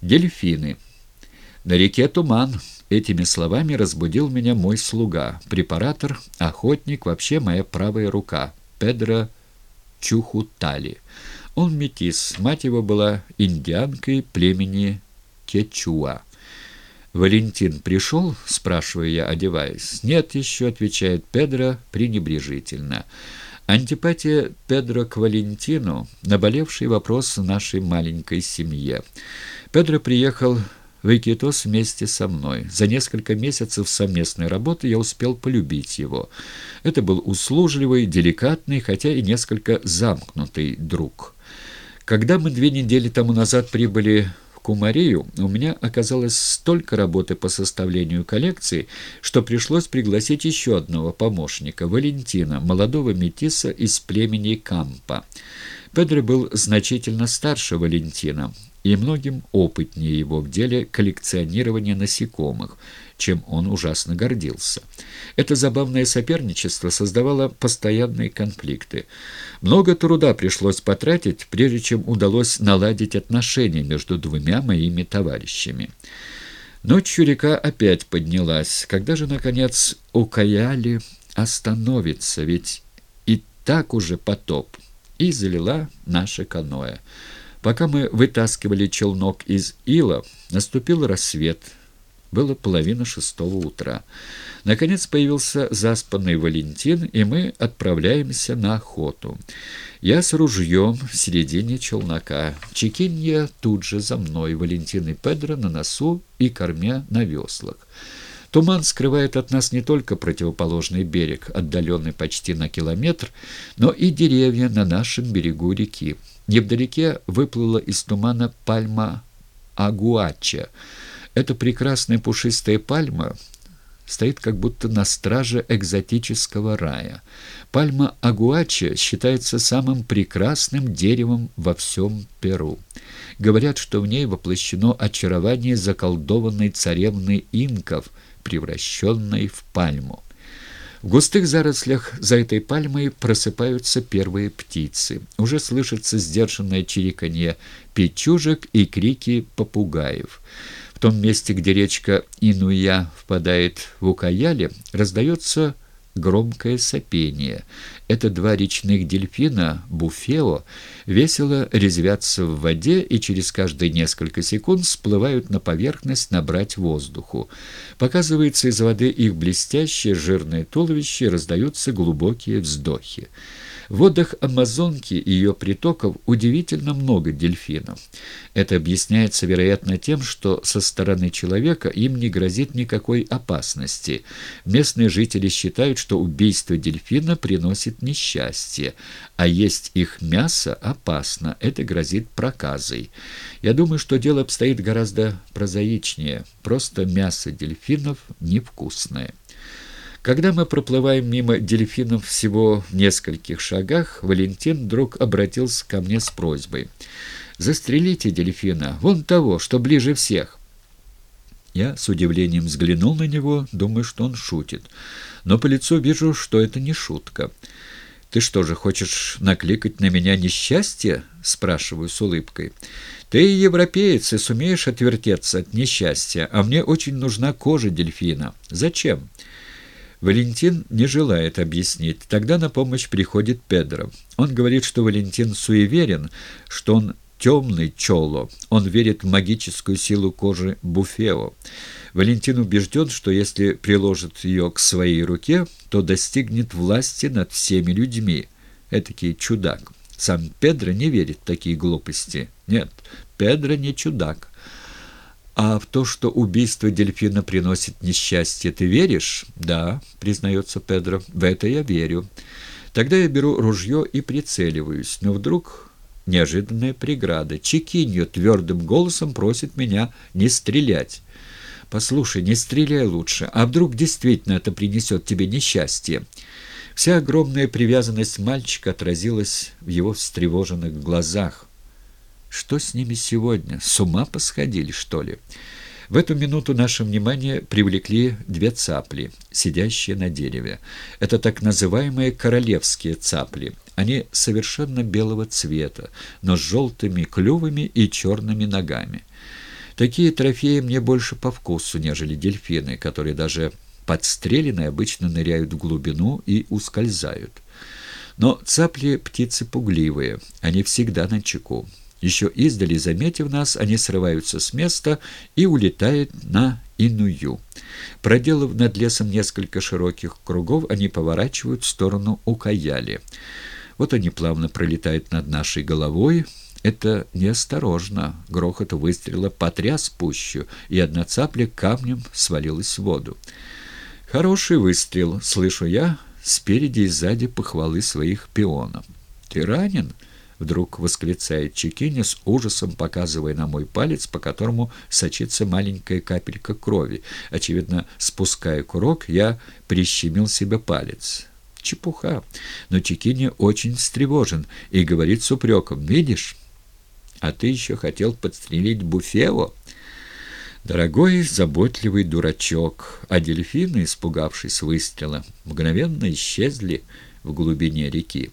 Дельфины. На реке туман. Этими словами разбудил меня мой слуга, препаратор, охотник, вообще моя правая рука, Педро Чухутали. Он метис, мать его была индианкой племени Кечуа. «Валентин пришел?» — спрашиваю я, одеваясь. «Нет еще», — отвечает Педро пренебрежительно. Антипатия Педро к Валентину — наболевший вопрос нашей маленькой семье. Педро приехал в Икитос вместе со мной. За несколько месяцев совместной работы я успел полюбить его. Это был услужливый, деликатный, хотя и несколько замкнутый друг. Когда мы две недели тому назад прибыли Кумарию, у меня оказалось столько работы по составлению коллекции, что пришлось пригласить еще одного помощника, Валентина, молодого метиса из племени Кампа. Педро был значительно старше Валентина и многим опытнее его в деле коллекционирования насекомых, чем он ужасно гордился. Это забавное соперничество создавало постоянные конфликты. Много труда пришлось потратить, прежде чем удалось наладить отношения между двумя моими товарищами. Ночью река опять поднялась. Когда же, наконец, Укаяли остановится, ведь и так уже потоп, и залила наше каноэ. Пока мы вытаскивали челнок из ила, наступил рассвет — было половина шестого утра. Наконец появился заспанный Валентин, и мы отправляемся на охоту. Я с ружьем в середине челнока. Чекинья тут же за мной, Валентин и Педро на носу и корме на веслах. Туман скрывает от нас не только противоположный берег, отдаленный почти на километр, но и деревья на нашем берегу реки. Невдалеке выплыла из тумана пальма Агуача, эта прекрасная пушистая пальма стоит как будто на страже экзотического рая. Пальма агуача считается самым прекрасным деревом во всем Перу. Говорят, что в ней воплощено очарование заколдованной царевны инков, превращенной в пальму. В густых зарослях за этой пальмой просыпаются первые птицы. Уже слышится сдержанное чириканье печужек и крики попугаев. В том месте, где речка Инуя впадает в Укаяле, раздается громкое сопение. Это два речных дельфина, буфео, весело резвятся в воде и через каждые несколько секунд всплывают на поверхность набрать воздуху. Показывается из воды их блестящее жирное туловище, раздаются глубокие вздохи. В водах Амазонки и ее притоков удивительно много дельфинов. Это объясняется, вероятно, тем, что со стороны человека им не грозит никакой опасности. Местные жители считают, что убийство дельфина приносит несчастье, а есть их мясо опасно, это грозит проказой. Я думаю, что дело обстоит гораздо прозаичнее. Просто мясо дельфинов невкусное. Когда мы проплываем мимо дельфинов всего в нескольких шагах, Валентин вдруг обратился ко мне с просьбой. «Застрелите дельфина, вон того, что ближе всех». Я с удивлением взглянул на него, думаю, что он шутит. Но по лицу вижу, что это не шутка. «Ты что же, хочешь накликать на меня несчастье?» — спрашиваю с улыбкой. «Ты европеец и сумеешь отвертеться от несчастья, а мне очень нужна кожа дельфина. Зачем?» Валентин не желает объяснить. Тогда на помощь приходит Педро. Он говорит, что Валентин суеверен, что он темный чоло. Он верит в магическую силу кожи Буфео. Валентин убежден, что если приложит ее к своей руке, то достигнет власти над всеми людьми. Этакий чудак. Сам Педро не верит в такие глупости. Нет, Педро не чудак. «А в то, что убийство дельфина приносит несчастье, ты веришь?» «Да», — признается Педро, — «в это я верю». Тогда я беру ружье и прицеливаюсь, но вдруг неожиданная преграда. Чекиньо твердым голосом просит меня не стрелять. «Послушай, не стреляй лучше, а вдруг действительно это принесет тебе несчастье?» Вся огромная привязанность мальчика отразилась в его встревоженных глазах. Что с ними сегодня? С ума посходили, что ли? В эту минуту наше внимание привлекли две цапли, сидящие на дереве. Это так называемые королевские цапли. Они совершенно белого цвета, но с желтыми клювами и черными ногами. Такие трофеи мне больше по вкусу, нежели дельфины, которые даже подстреленные обычно ныряют в глубину и ускользают. Но цапли – птицы пугливые, они всегда на чеку. Еще издали, заметив нас, они срываются с места и улетают на Иную. Проделав над лесом несколько широких кругов, они поворачивают в сторону Укаяли. Вот они плавно пролетают над нашей головой. Это неосторожно. Грохот выстрела потряс пущу, и одна цапля камнем свалилась в воду. Хороший выстрел, слышу я, спереди и сзади похвалы своих пионов. «Ты ранен?» — вдруг восклицает Чекиня с ужасом, показывая на мой палец, по которому сочится маленькая капелька крови. Очевидно, спуская курок, я прищемил себе палец. Чепуха. Но Чекиня очень встревожен и говорит с упреком. «Видишь? А ты еще хотел подстрелить Буфево?» Дорогой, заботливый дурачок, а дельфины, испугавшись выстрела, мгновенно исчезли в глубине реки.